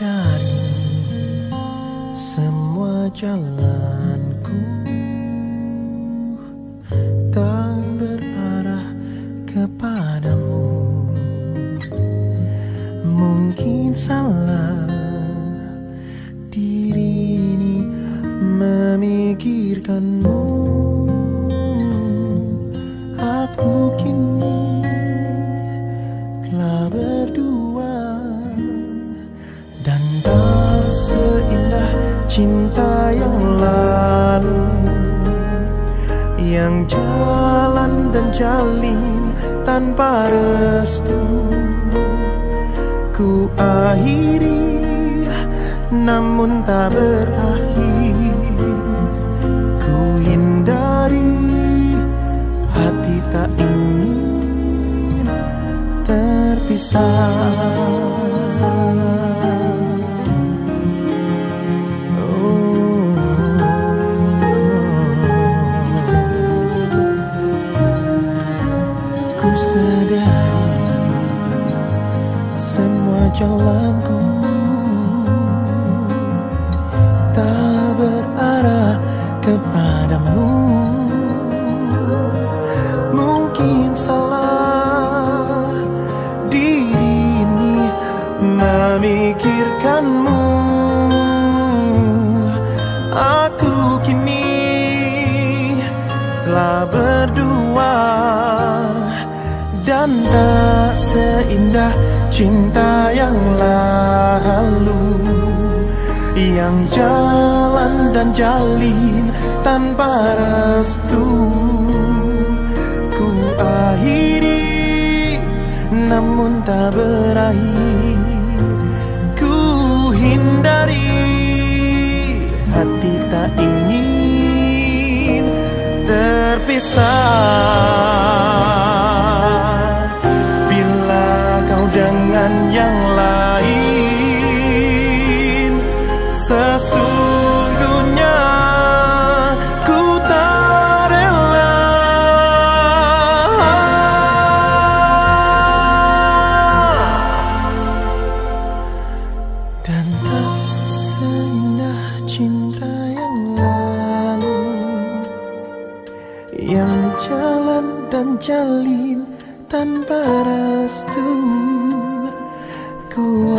Sadari semua jalanku tak berarah kepadamu. Mungkin salah diri ini memikirkanmu. Yang jalan dan jalin tanpa restu. Ku akhiri namun tak berakhir. Ku hindari hati tak ingin terpisah sadari semua jalanku tak berarah kepadamu. Mungkin salah diri ini memikirkanmu. Aku kini telah berdua dan tak seindah cinta yang lalu yang jalan dan jalin tanpa restu. Ku akhiri namun tak berakhir. Ku hindari hati tak ingin terpisah yang jalan dan jalin tanpa restu. Ku